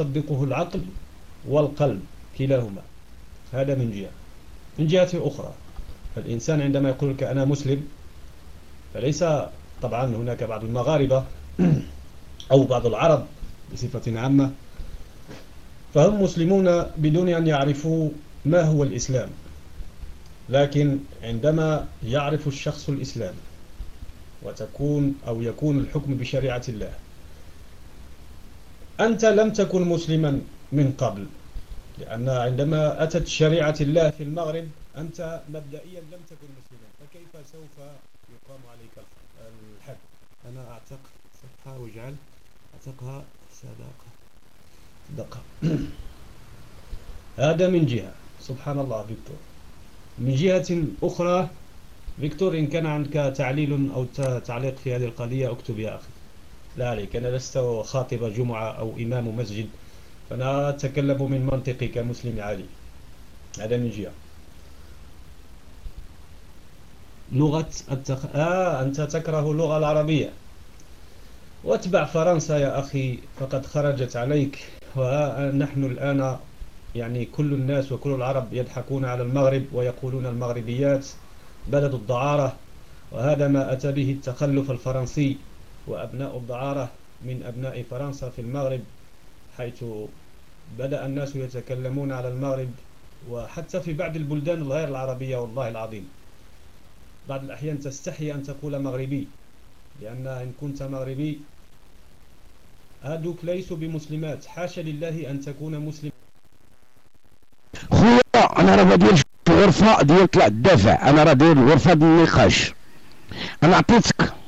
يصدقه العقل والقلب كلاهما. هذا من جهة. من جهة أخرى الإنسان عندما يقول لك أنا مسلم فليس طبعا هناك بعض المغاربة أو بعض العرب بصفة عامة فهم مسلمون بدون أن يعرفوا ما هو الإسلام. لكن عندما يعرف الشخص الإسلام وتكون أو يكون الحكم بشريعة الله أنت لم تكن مسلما من قبل لأن عندما أتت شريعة الله في المغرب أنت مبدئيا لم تكن مسلما فكيف سوف يقام عليك الحد؟ أنا أعتق صفحة واجعل أعتقها صدقة. دقة هذا من جهة. سبحان الله فيكتور. من جهة أخرى فيكتور إن كان عندك تعليل أو تعليق في هذه القضية اكتب يا أخي. لا عليك. أنا لست خاطب جمعة أو إمام مسجد. فأنا أتكلم من منطقي كمسلم عادي. هذا من جهة. لغة التخ... آه أنت تكره اللغة العربية. واتبع فرنسا يا أخي فقد خرجت عليك. ونحن الآن يعني كل الناس وكل العرب يضحكون على المغرب ويقولون المغربيات بلد الدعارة. وهذا ما أتى به التخلف الفرنسي. وأبناء الدعارة من أبناء فرنسا في المغرب حيث بدأ الناس يتكلمون على المغرب وحتى في بعض البلدان الغير العربية والله العظيم. بعض الأحيان تستحي أن تقول مغربي لأن إن كنت مغربي هادوك ليسوا بمسلمات. حاشا لله أن تكون مسلم. خويا أنا راه ديال الغرفة ديال طلع الدافع أنا راه داير الغرفة ديال النقاش. أنا عطيتك